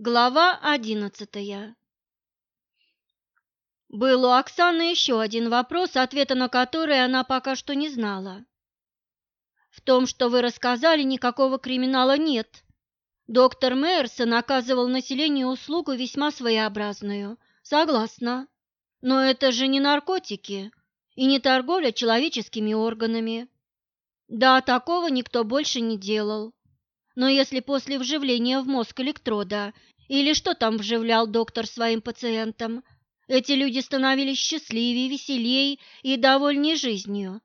Глава одиннадцатая Был у Оксаны еще один вопрос, ответа на который она пока что не знала. В том, что вы рассказали, никакого криминала нет. Доктор Мэрсон оказывал населению услугу весьма своеобразную. Согласна. Но это же не наркотики и не торговля человеческими органами. Да, такого никто больше не делал. Но если после вживления в мозг электрода или что там вживлял доктор своим пациентам, эти люди становились счастливее, веселее и довольнее жизнью.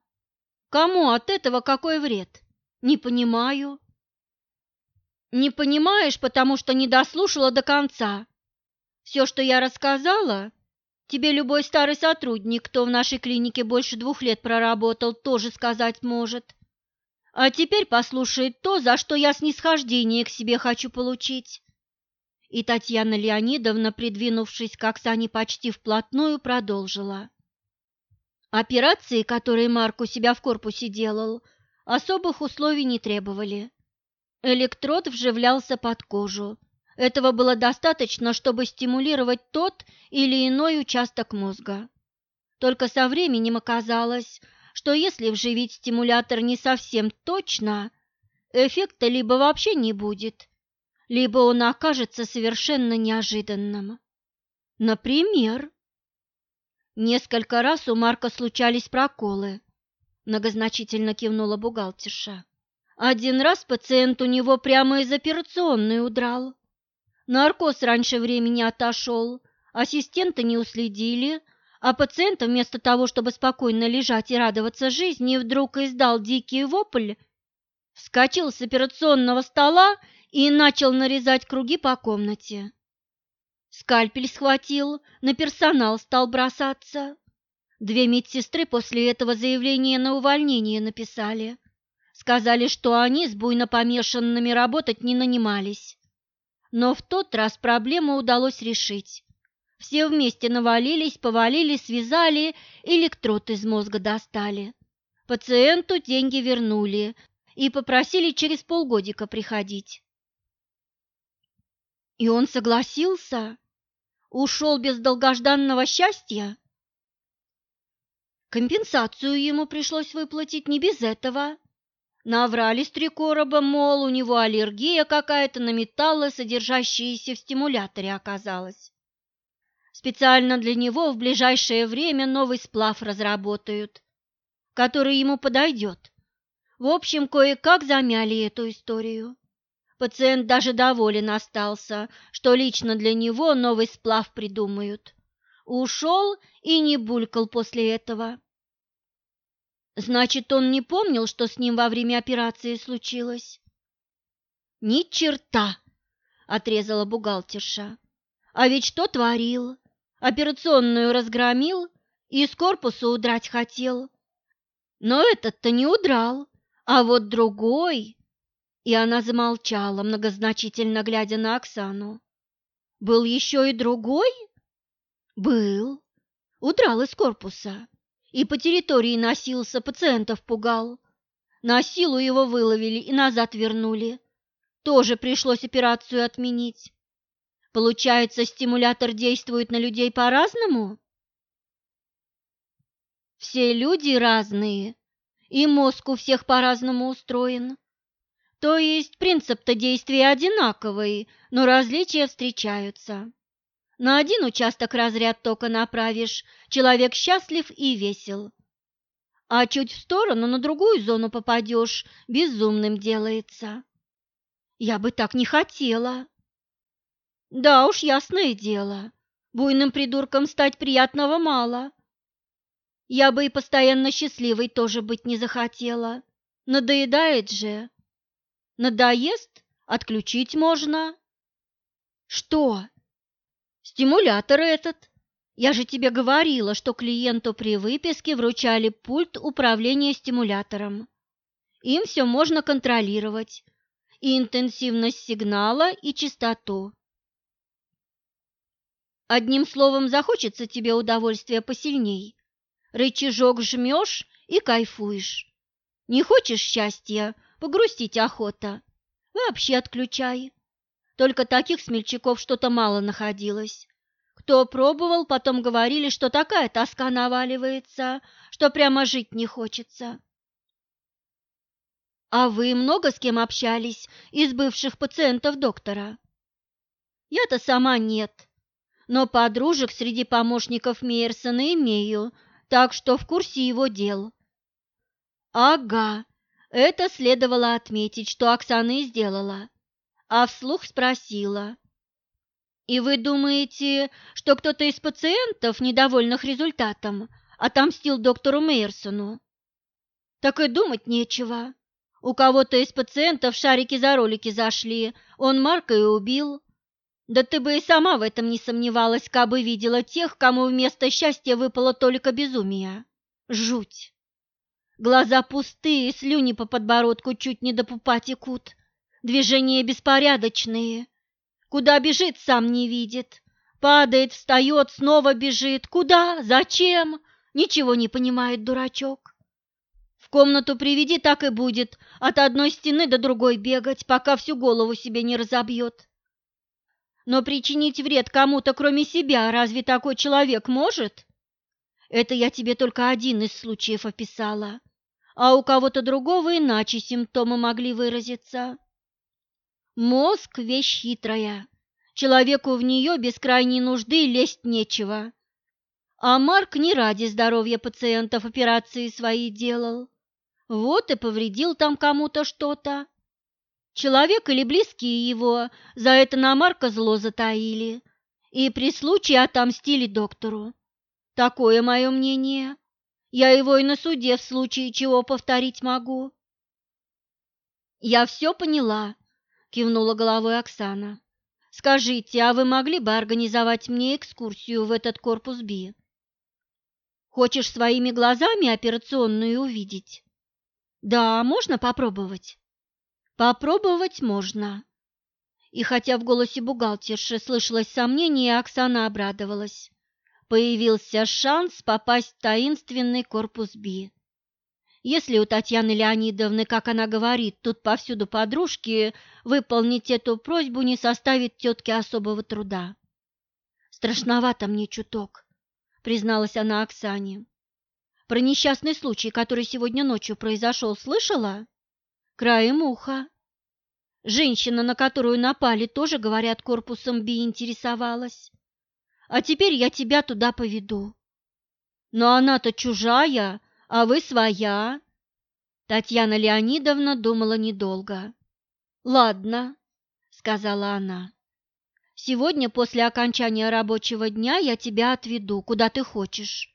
Кому от этого какой вред? Не понимаю. Не понимаешь, потому что не дослушала до конца. Все, что я рассказала, тебе любой старый сотрудник, кто в нашей клинике больше двух лет проработал, тоже сказать может. А теперь послушай то, за что я снисхождение к себе хочу получить. И Татьяна Леонидовна, придвинувшись к Оксане почти вплотную, продолжила. Операции, которые Марк у себя в корпусе делал, особых условий не требовали. Электрод вживлялся под кожу. Этого было достаточно, чтобы стимулировать тот или иной участок мозга. Только со временем оказалось, что если вживить стимулятор не совсем точно, эффекта либо вообще не будет, либо он окажется совершенно неожиданным. Например, несколько раз у Марка случались проколы, многозначительно кивнула бухгалтерша. Один раз пациент у него прямо из операционной удрал. Наркоз раньше времени отошел, ассистента не уследили, а пациент вместо того, чтобы спокойно лежать и радоваться жизни, вдруг издал дикий вопль, вскочил с операционного стола и начал нарезать круги по комнате. Скальпель схватил, на персонал стал бросаться. Две медсестры после этого заявление на увольнение написали. Сказали, что они с буйно помешанными работать не нанимались. Но в тот раз проблему удалось решить. Все вместе навалились, повалили, связали, электрод из мозга достали. Пациенту деньги вернули и попросили через полгодика приходить. И он согласился? Ушел без долгожданного счастья? Компенсацию ему пришлось выплатить не без этого. Наврали с три короба, мол, у него аллергия какая-то на металлы, содержащиеся в стимуляторе, оказалась. Специально для него в ближайшее время новый сплав разработают, который ему подойдет. В общем, кое-как замяли эту историю. Пациент даже доволен остался, что лично для него новый сплав придумают. Ушел и не булькал после этого. Значит, он не помнил, что с ним во время операции случилось? Ни черта, отрезала бухгалтерша. А ведь что творил? операционную разгромил и из корпуса удрать хотел. Но этот-то не удрал, а вот другой... И она замолчала, многозначительно глядя на Оксану. Был еще и другой? Был. Удрал из корпуса и по территории носился, пациентов пугал. На силу его выловили и назад вернули. Тоже пришлось операцию отменить. Получается, стимулятор действует на людей по-разному? Все люди разные, и мозг у всех по-разному устроен. То есть принцип-то действия одинаковый, но различия встречаются. На один участок разряд тока направишь, человек счастлив и весел. А чуть в сторону на другую зону попадешь, безумным делается. Я бы так не хотела. Да уж, ясное дело, буйным придурком стать приятного мало. Я бы и постоянно счастливой тоже быть не захотела. Надоедает же. Надоест? Отключить можно. Что? Стимулятор этот. Я же тебе говорила, что клиенту при выписке вручали пульт управления стимулятором. Им все можно контролировать. И интенсивность сигнала, и частоту. Одним словом, захочется тебе удовольствия посильней. Рычажок жмешь и кайфуешь. Не хочешь счастья, погрустить охота. Вообще отключай. Только таких смельчаков что-то мало находилось. Кто пробовал, потом говорили, что такая тоска наваливается, что прямо жить не хочется. А вы много с кем общались из бывших пациентов доктора? Я-то сама нет, но подружек среди помощников Мейерсона имею, так что в курсе его дел. Ага, это следовало отметить, что Оксана и сделала, а вслух спросила. И вы думаете, что кто-то из пациентов, недовольных результатом, отомстил доктору Мейерсону? Так и думать нечего. У кого-то из пациентов шарики за ролики зашли, он Марка и убил. Да ты бы и сама в этом не сомневалась, кабы видела тех, кому вместо счастья выпало только безумие. Жуть. Глаза пустые, слюни по подбородку чуть не до пупа текут. Движения беспорядочные. Куда бежит, сам не видит. Падает, встает, снова бежит. Куда? Зачем? Ничего не понимает дурачок комнату приведи, так и будет, от одной стены до другой бегать, пока всю голову себе не разобьет. Но причинить вред кому-то, кроме себя, разве такой человек может? Это я тебе только один из случаев описала, а у кого-то другого иначе симптомы могли выразиться. Мозг – вещь хитрая, человеку в нее без крайней нужды лезть нечего. А Марк не ради здоровья пациентов операции свои делал. Вот и повредил там кому-то что-то. Человек или близкие его за это на Марка зло затаили и при случае отомстили доктору. Такое мое мнение. Я его и на суде в случае чего повторить могу. Я все поняла, кивнула головой Оксана. Скажите, а вы могли бы организовать мне экскурсию в этот корпус Би? Хочешь своими глазами операционную увидеть? Да, можно попробовать. Попробовать можно. И хотя в голосе бухгалтерши слышалось сомнение, Оксана обрадовалась. Появился шанс попасть в таинственный корпус Би. Если у Татьяны Леонидовны, как она говорит, тут повсюду подружки, выполнить эту просьбу не составит тетке особого труда. «Страшновато мне чуток», — призналась она Оксане. Про несчастный случай, который сегодня ночью произошел, слышала? Краем уха. Женщина, на которую напали, тоже, говорят, корпусом Би интересовалась. А теперь я тебя туда поведу. Но она-то чужая, а вы своя. Татьяна Леонидовна думала недолго. Ладно, сказала она. Сегодня после окончания рабочего дня я тебя отведу, куда ты хочешь.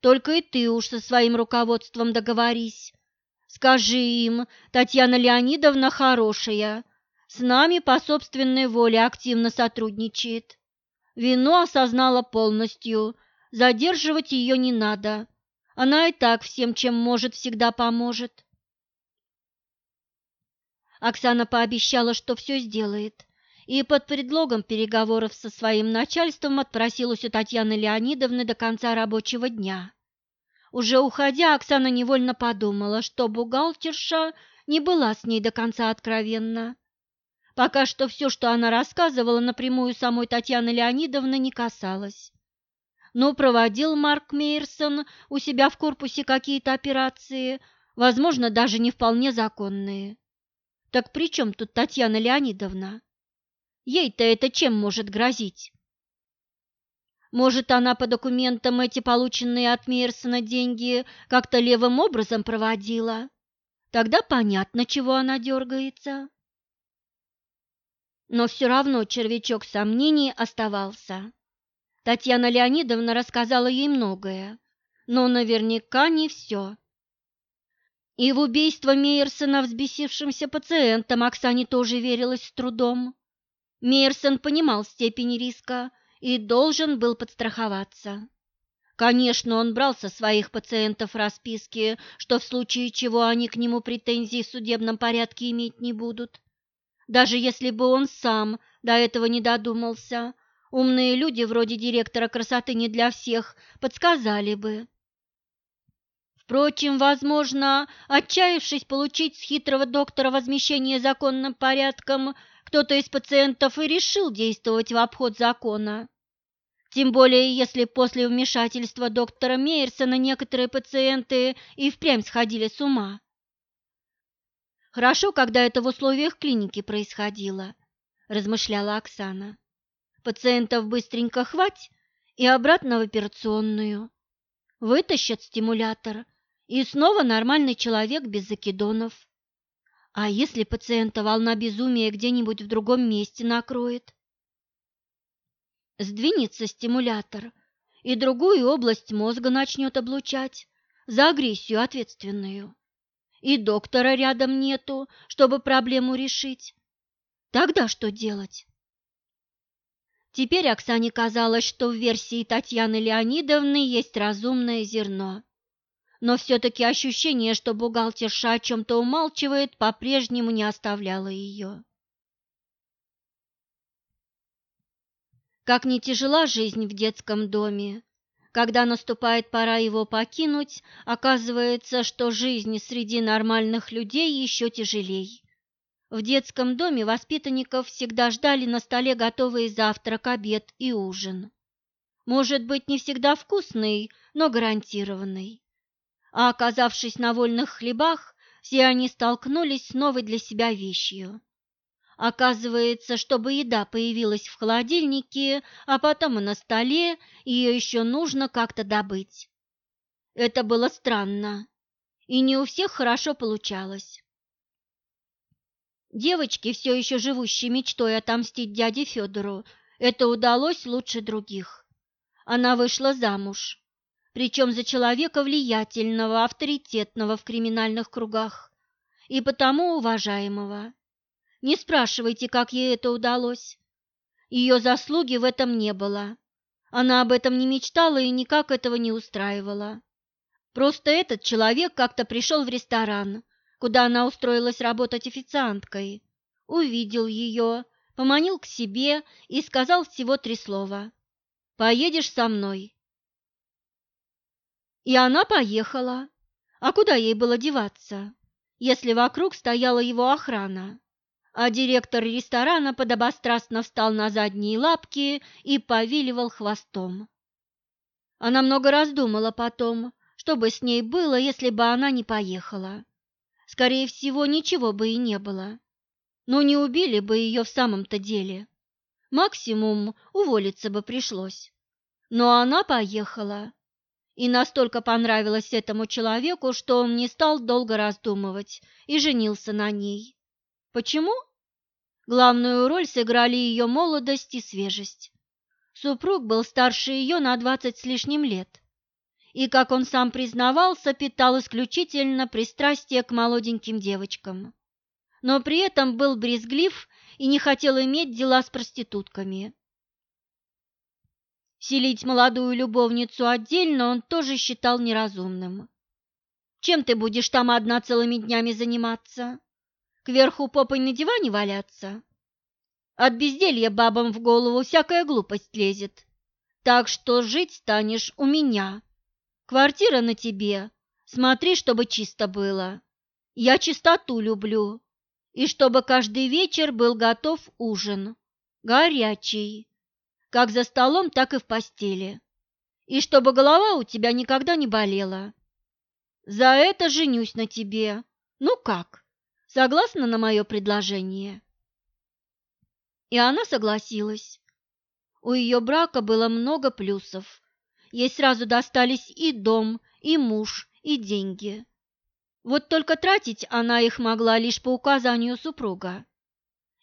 Только и ты уж со своим руководством договорись. Скажи им, Татьяна Леонидовна хорошая, с нами по собственной воле активно сотрудничает. Вину осознала полностью, задерживать ее не надо. Она и так всем, чем может, всегда поможет. Оксана пообещала, что все сделает, и под предлогом переговоров со своим начальством отпросилась у Татьяны Леонидовны до конца рабочего дня. Уже уходя, Оксана невольно подумала, что бухгалтерша не была с ней до конца откровенна. Пока что все, что она рассказывала, напрямую самой Татьяны Леонидовны не касалось. Но проводил Марк Мейерсон у себя в корпусе какие-то операции, возможно, даже не вполне законные. Так при чем тут Татьяна Леонидовна? Ей-то это чем может грозить? Может, она по документам эти полученные от Мейерсона деньги как-то левым образом проводила? Тогда понятно, чего она дергается. Но все равно червячок сомнений оставался. Татьяна Леонидовна рассказала ей многое, но наверняка не все. И в убийство Мейерсона взбесившимся пациентом Оксане тоже верилось с трудом. Мейерсон понимал степень риска и должен был подстраховаться. Конечно, он брал со своих пациентов расписки, что в случае чего они к нему претензий в судебном порядке иметь не будут. Даже если бы он сам до этого не додумался, умные люди вроде директора красоты не для всех подсказали бы. Впрочем, возможно, отчаявшись получить с хитрого доктора возмещение законным порядком, кто-то из пациентов и решил действовать в обход закона. Тем более, если после вмешательства доктора Мейерсона некоторые пациенты и впрямь сходили с ума. Хорошо, когда это в условиях клиники происходило, размышляла Оксана. Пациентов быстренько хвать и обратно в операционную. Вытащат стимулятор, и снова нормальный человек без закидонов. А если пациента волна безумия где-нибудь в другом месте накроет? Сдвинется стимулятор, и другую область мозга начнет облучать за агрессию ответственную и доктора рядом нету, чтобы проблему решить. Тогда что делать? Теперь Оксане казалось, что в версии Татьяны Леонидовны есть разумное зерно. Но все-таки ощущение, что бухгалтерша о чем-то умалчивает, по-прежнему не оставляло ее. Как не тяжела жизнь в детском доме, когда наступает пора его покинуть, оказывается, что жизнь среди нормальных людей еще тяжелей. В детском доме воспитанников всегда ждали на столе готовый завтрак, обед и ужин. Может быть, не всегда вкусный, но гарантированный. А оказавшись на вольных хлебах, все они столкнулись с новой для себя вещью. Оказывается, чтобы еда появилась в холодильнике, а потом и на столе, ее еще нужно как-то добыть. Это было странно, и не у всех хорошо получалось. Девочке, все еще живущей мечтой отомстить дяде Федору, это удалось лучше других. Она вышла замуж, причем за человека влиятельного, авторитетного в криминальных кругах и потому уважаемого. Не спрашивайте, как ей это удалось. Ее заслуги в этом не было. Она об этом не мечтала и никак этого не устраивала. Просто этот человек как-то пришел в ресторан, куда она устроилась работать официанткой, увидел ее, поманил к себе и сказал всего три слова. «Поедешь со мной». И она поехала. А куда ей было деваться, если вокруг стояла его охрана? А директор ресторана подобострастно встал на задние лапки и повиливал хвостом. Она много раз думала потом, что бы с ней было, если бы она не поехала. Скорее всего, ничего бы и не было. Но не убили бы ее в самом-то деле. Максимум уволиться бы пришлось. Но она поехала. И настолько понравилась этому человеку, что он не стал долго раздумывать и женился на ней. Почему? Главную роль сыграли ее молодость и свежесть. Супруг был старше ее на двадцать с лишним лет и, как он сам признавался, питал исключительно пристрастие к молоденьким девочкам. Но при этом был брезглив и не хотел иметь дела с проститутками. Селить молодую любовницу отдельно он тоже считал неразумным. «Чем ты будешь там одна целыми днями заниматься?» Кверху попой на диване валяться? От безделья бабам в голову всякая глупость лезет. Так что жить станешь у меня. Квартира на тебе. Смотри, чтобы чисто было. Я чистоту люблю. И чтобы каждый вечер был готов ужин. Горячий. Как за столом, так и в постели. И чтобы голова у тебя никогда не болела. За это женюсь на тебе. Ну как? Согласна на мое предложение?» И она согласилась. У ее брака было много плюсов. Ей сразу достались и дом, и муж, и деньги. Вот только тратить она их могла лишь по указанию супруга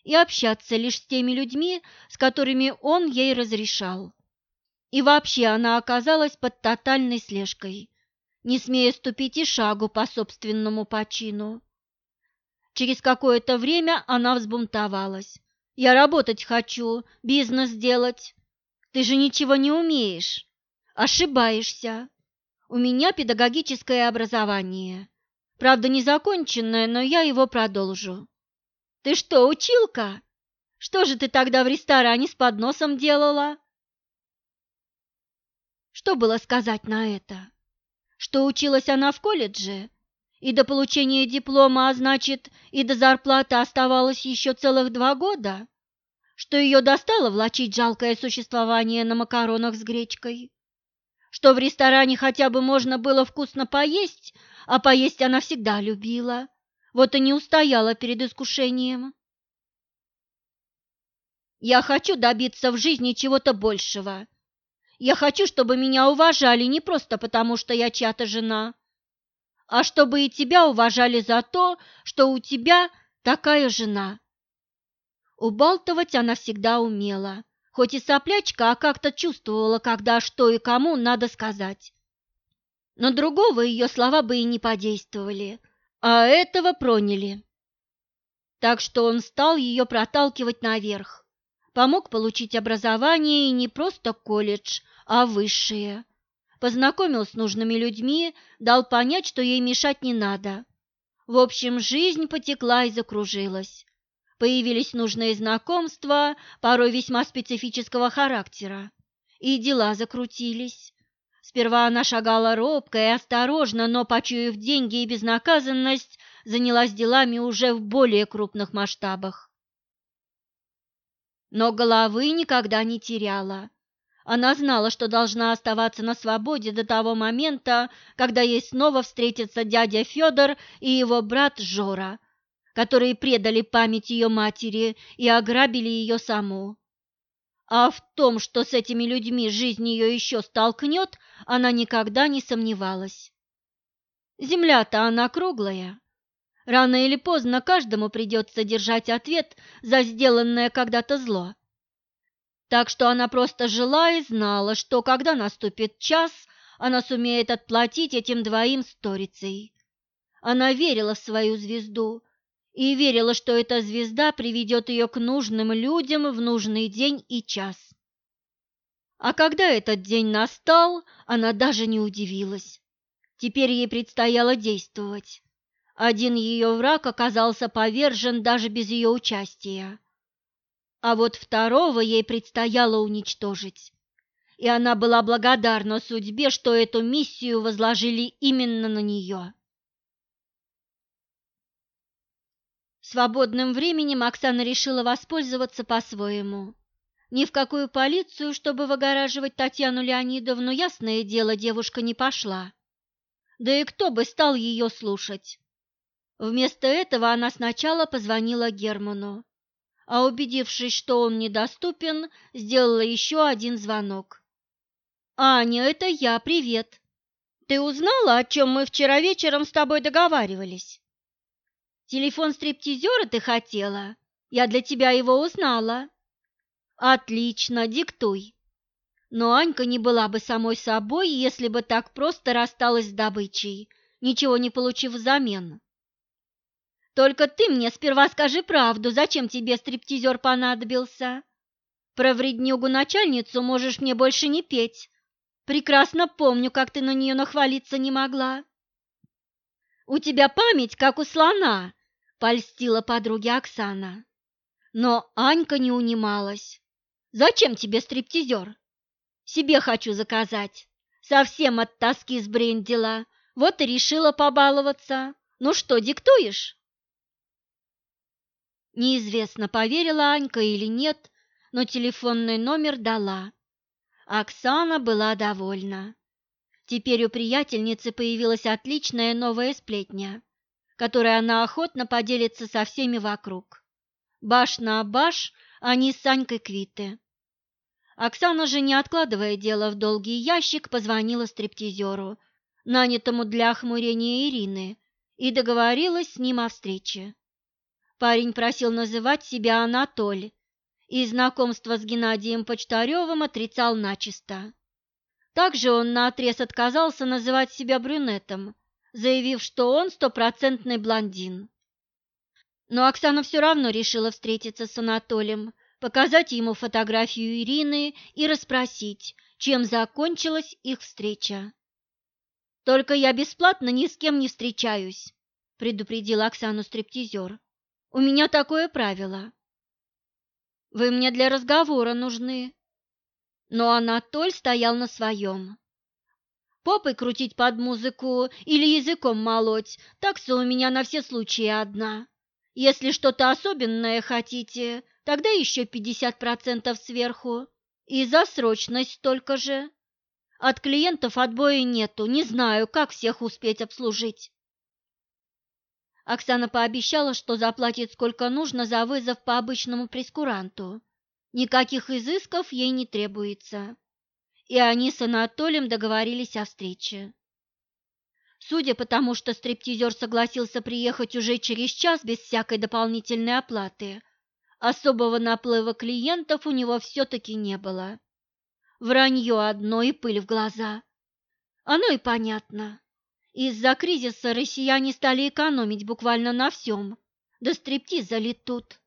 и общаться лишь с теми людьми, с которыми он ей разрешал. И вообще она оказалась под тотальной слежкой, не смея ступить и шагу по собственному почину. Через какое-то время она взбунтовалась. «Я работать хочу, бизнес делать. Ты же ничего не умеешь. Ошибаешься. У меня педагогическое образование. Правда, незаконченное, но я его продолжу. Ты что, училка? Что же ты тогда в ресторане с подносом делала?» Что было сказать на это? Что училась она в колледже и до получения диплома, а значит, и до зарплаты оставалось еще целых два года, что ее достало влачить жалкое существование на макаронах с гречкой, что в ресторане хотя бы можно было вкусно поесть, а поесть она всегда любила, вот и не устояла перед искушением. Я хочу добиться в жизни чего-то большего. Я хочу, чтобы меня уважали не просто потому, что я чья-то жена, а чтобы и тебя уважали за то, что у тебя такая жена. Убалтывать она всегда умела, хоть и соплячка, а как-то чувствовала, когда что и кому надо сказать. Но другого ее слова бы и не подействовали, а этого проняли. Так что он стал ее проталкивать наверх, помог получить образование и не просто колледж, а высшее познакомил с нужными людьми, дал понять, что ей мешать не надо. В общем, жизнь потекла и закружилась. Появились нужные знакомства, порой весьма специфического характера. И дела закрутились. Сперва она шагала робко и осторожно, но, почуяв деньги и безнаказанность, занялась делами уже в более крупных масштабах. Но головы никогда не теряла. Она знала, что должна оставаться на свободе до того момента, когда ей снова встретятся дядя Федор и его брат Жора, которые предали память ее матери и ограбили ее саму. А в том, что с этими людьми жизнь ее еще столкнет, она никогда не сомневалась. Земля-то она круглая. Рано или поздно каждому придется держать ответ за сделанное когда-то зло. Так что она просто жила и знала, что когда наступит час, она сумеет отплатить этим двоим сторицей. Она верила в свою звезду и верила, что эта звезда приведет ее к нужным людям в нужный день и час. А когда этот день настал, она даже не удивилась. Теперь ей предстояло действовать. Один ее враг оказался повержен даже без ее участия а вот второго ей предстояло уничтожить. И она была благодарна судьбе, что эту миссию возложили именно на нее. Свободным временем Оксана решила воспользоваться по-своему. Ни в какую полицию, чтобы выгораживать Татьяну Леонидовну, ясное дело, девушка не пошла. Да и кто бы стал ее слушать? Вместо этого она сначала позвонила Герману а убедившись, что он недоступен, сделала еще один звонок. «Аня, это я, привет. Ты узнала, о чем мы вчера вечером с тобой договаривались?» «Телефон стриптизера ты хотела? Я для тебя его узнала». «Отлично, диктуй». Но Анька не была бы самой собой, если бы так просто рассталась с добычей, ничего не получив взамен. Только ты мне сперва скажи правду, зачем тебе стриптизер понадобился? Про вреднюгу-начальницу можешь мне больше не петь. Прекрасно помню, как ты на нее нахвалиться не могла. У тебя память, как у слона, польстила подруге Оксана. Но Анька не унималась. Зачем тебе стриптизер? Себе хочу заказать. Совсем от тоски сбрендила. Вот и решила побаловаться. Ну что, диктуешь? Неизвестно, поверила Анька или нет, но телефонный номер дала. Оксана была довольна. Теперь у приятельницы появилась отличная новая сплетня, которой она охотно поделится со всеми вокруг. Баш на баш они с Анькой квиты. Оксана же, не откладывая дело в долгий ящик, позвонила стриптизеру, нанятому для охмурения Ирины, и договорилась с ним о встрече. Парень просил называть себя Анатоль, и знакомство с Геннадием Почтаревым отрицал начисто. Также он наотрез отказался называть себя брюнетом, заявив, что он стопроцентный блондин. Но Оксана все равно решила встретиться с Анатолием, показать ему фотографию Ирины и расспросить, чем закончилась их встреча. «Только я бесплатно ни с кем не встречаюсь», – предупредил Оксану стриптизер. У меня такое правило. Вы мне для разговора нужны. Но Анатоль стоял на своем. Попой крутить под музыку или языком молоть, такса у меня на все случаи одна. Если что-то особенное хотите, тогда еще 50% сверху. И за срочность столько же. От клиентов отбоя нету, не знаю, как всех успеть обслужить. Оксана пообещала, что заплатит сколько нужно за вызов по обычному прескуранту. Никаких изысков ей не требуется и они с Анатолием договорились о встрече. Судя по тому, что стриптизер согласился приехать уже через час без всякой дополнительной оплаты, особого наплыва клиентов у него все-таки не было. Вранье одно и пыль в глаза. Оно и понятно. Из-за кризиса россияне стали экономить буквально на всем, да стриптиза ли тут.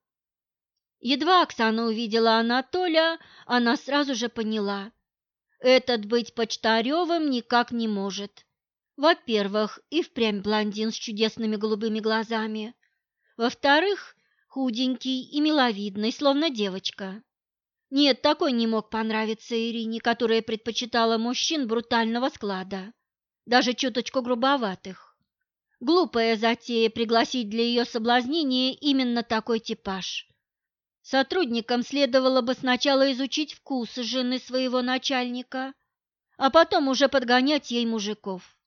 Едва Оксана увидела Анатолия, она сразу же поняла. Этот быть Почтаревым никак не может. Во-первых, и впрямь блондин с чудесными голубыми глазами. Во-вторых, худенький и миловидный, словно девочка. Нет, такой не мог понравиться Ирине, которая предпочитала мужчин брутального склада, даже чуточку грубоватых. Глупая затея пригласить для ее соблазнения именно такой типаж. Сотрудникам следовало бы сначала изучить вкусы жены своего начальника, а потом уже подгонять ей мужиков.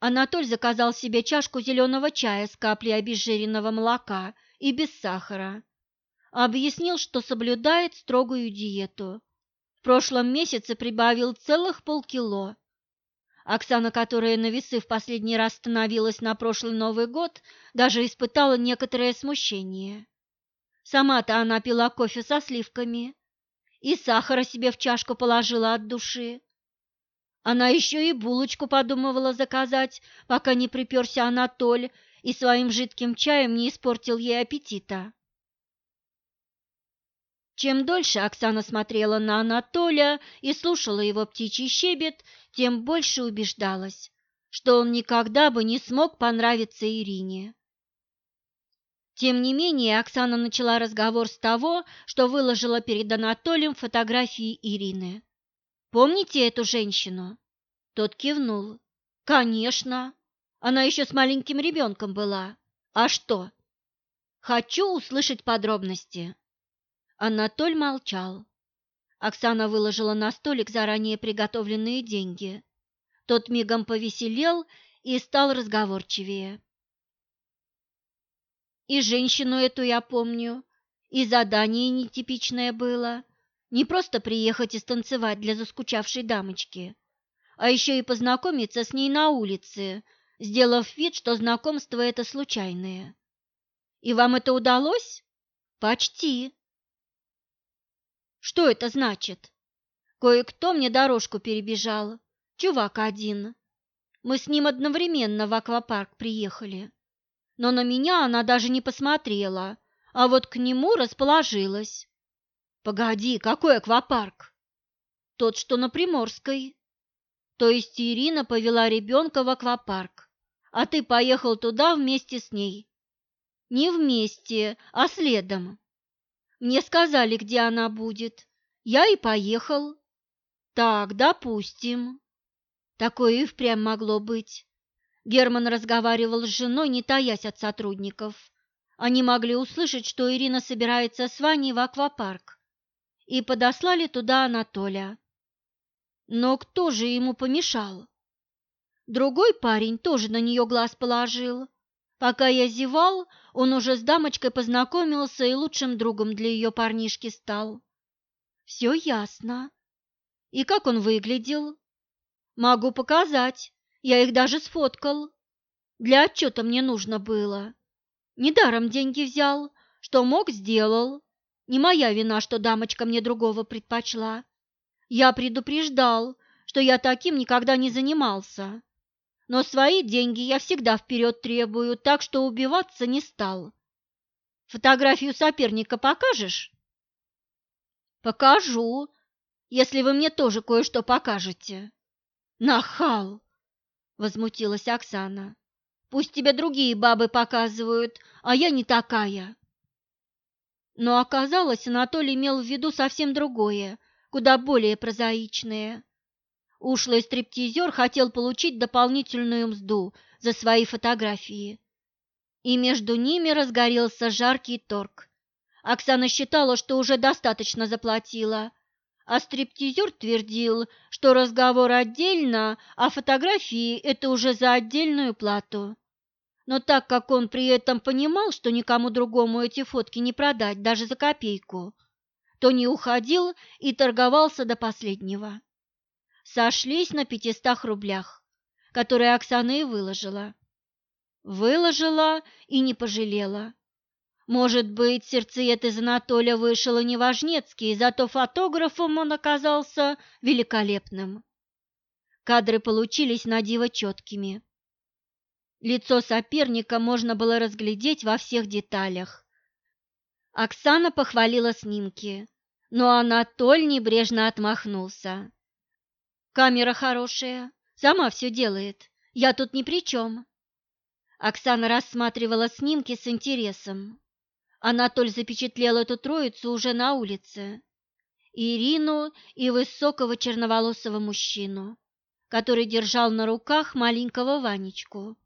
Анатоль заказал себе чашку зеленого чая с каплей обезжиренного молока и без сахара. Объяснил, что соблюдает строгую диету. В прошлом месяце прибавил целых полкило. Оксана, которая на весы в последний раз становилась на прошлый Новый год, даже испытала некоторое смущение. Сама-то она пила кофе со сливками и сахара себе в чашку положила от души. Она еще и булочку подумывала заказать, пока не приперся Анатоль и своим жидким чаем не испортил ей аппетита. Чем дольше Оксана смотрела на Анатолия и слушала его птичий щебет, тем больше убеждалась, что он никогда бы не смог понравиться Ирине. Тем не менее, Оксана начала разговор с того, что выложила перед Анатолием фотографии Ирины. «Помните эту женщину?» Тот кивнул. «Конечно. Она еще с маленьким ребенком была. А что?» «Хочу услышать подробности». Анатоль молчал. Оксана выложила на столик заранее приготовленные деньги. Тот мигом повеселел и стал разговорчивее. И женщину эту я помню, и задание нетипичное было. Не просто приехать и станцевать для заскучавшей дамочки, а еще и познакомиться с ней на улице, сделав вид, что знакомство это случайное. И вам это удалось? Почти. Что это значит? Кое-кто мне дорожку перебежал, чувак один. Мы с ним одновременно в аквапарк приехали но на меня она даже не посмотрела, а вот к нему расположилась. «Погоди, какой аквапарк?» «Тот, что на Приморской». То есть Ирина повела ребенка в аквапарк, а ты поехал туда вместе с ней. Не вместе, а следом. Мне сказали, где она будет. Я и поехал. Так, допустим. Такое и впрямь могло быть. Герман разговаривал с женой, не таясь от сотрудников. Они могли услышать, что Ирина собирается с Ваней в аквапарк, и подослали туда Анатолия. Но кто же ему помешал? Другой парень тоже на нее глаз положил. Пока я зевал, он уже с дамочкой познакомился и лучшим другом для ее парнишки стал. Все ясно. И как он выглядел? Могу показать. Я их даже сфоткал. Для отчета мне нужно было. Недаром деньги взял, что мог, сделал. Не моя вина, что дамочка мне другого предпочла. Я предупреждал, что я таким никогда не занимался. Но свои деньги я всегда вперед требую, так что убиваться не стал. Фотографию соперника покажешь? Покажу, если вы мне тоже кое-что покажете. Нахал! возмутилась Оксана. Пусть тебе другие бабы показывают, а я не такая. Но оказалось, Анатолий имел в виду совсем другое, куда более прозаичное. Ушлый стриптизер хотел получить дополнительную мзду за свои фотографии. И между ними разгорелся жаркий торг. Оксана считала, что уже достаточно заплатила, а стриптизер твердил, что разговор отдельно, а фотографии – это уже за отдельную плату. Но так как он при этом понимал, что никому другому эти фотки не продать даже за копейку, то не уходил и торговался до последнего сошлись на пятистах рублях, которые Оксана и выложила. Выложила и не пожалела. Может быть, сердцеед из Анатолия вышел и неважнецкий, зато фотографом он оказался великолепным. Кадры получились на диво четкими. Лицо соперника можно было разглядеть во всех деталях. Оксана похвалила снимки, но Анатоль небрежно отмахнулся. Камера хорошая, сама все делает. Я тут ни при чем. Оксана рассматривала снимки с интересом. Анатоль запечатлел эту троицу уже на улице. Ирину и высокого черноволосого мужчину, который держал на руках маленького Ванечку,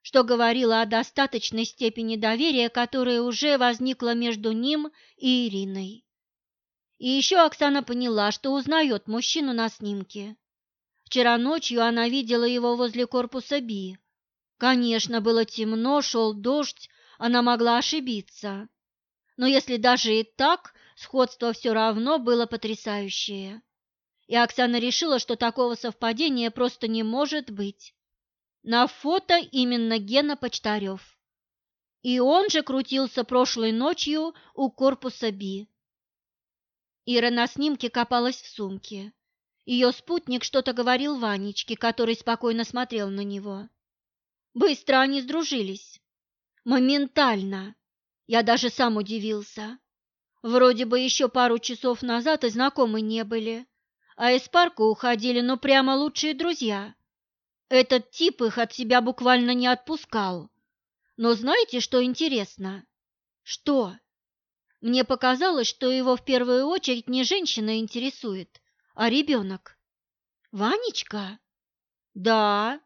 что говорило о достаточной степени доверия, которое уже возникло между ним и Ириной. И еще Оксана поняла, что узнает мужчину на снимке. Вчера ночью она видела его возле корпуса Би. Конечно, было темно, шел дождь, она могла ошибиться. Но если даже и так, сходство все равно было потрясающее. И Оксана решила, что такого совпадения просто не может быть. На фото именно Гена Почтарев. И он же крутился прошлой ночью у корпуса Би. Ира на снимке копалась в сумке. Ее спутник что-то говорил Ванечке, который спокойно смотрел на него. Быстро они сдружились. Моментально. Я даже сам удивился. Вроде бы еще пару часов назад и знакомы не были, а из парка уходили, ну прямо лучшие друзья. Этот тип их от себя буквально не отпускал. Но знаете, что интересно? Что? Мне показалось, что его в первую очередь не женщина интересует, а ребенок? Ванечка? Да.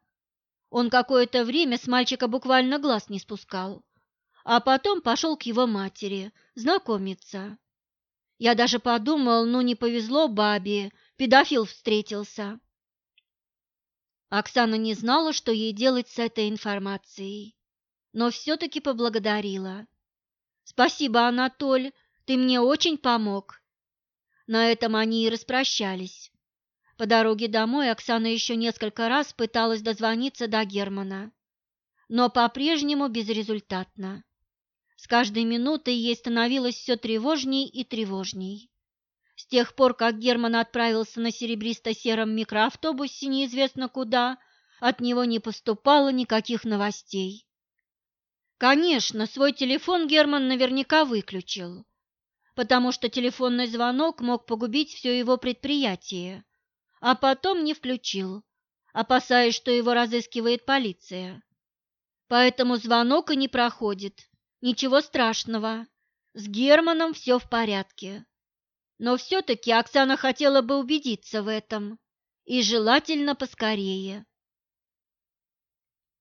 Он какое-то время с мальчика буквально глаз не спускал, а потом пошел к его матери знакомиться. Я даже подумал, ну не повезло бабе, педофил встретился. Оксана не знала, что ей делать с этой информацией, но все-таки поблагодарила. «Спасибо, Анатоль, ты мне очень помог. На этом они и распрощались. По дороге домой Оксана еще несколько раз пыталась дозвониться до Германа, но по-прежнему безрезультатно. С каждой минутой ей становилось все тревожней и тревожней. С тех пор, как Герман отправился на серебристо-сером микроавтобусе неизвестно куда, от него не поступало никаких новостей. Конечно, свой телефон Герман наверняка выключил потому что телефонный звонок мог погубить все его предприятие, а потом не включил, опасаясь, что его разыскивает полиция. Поэтому звонок и не проходит. Ничего страшного. С Германом все в порядке. Но все-таки Оксана хотела бы убедиться в этом, и желательно поскорее.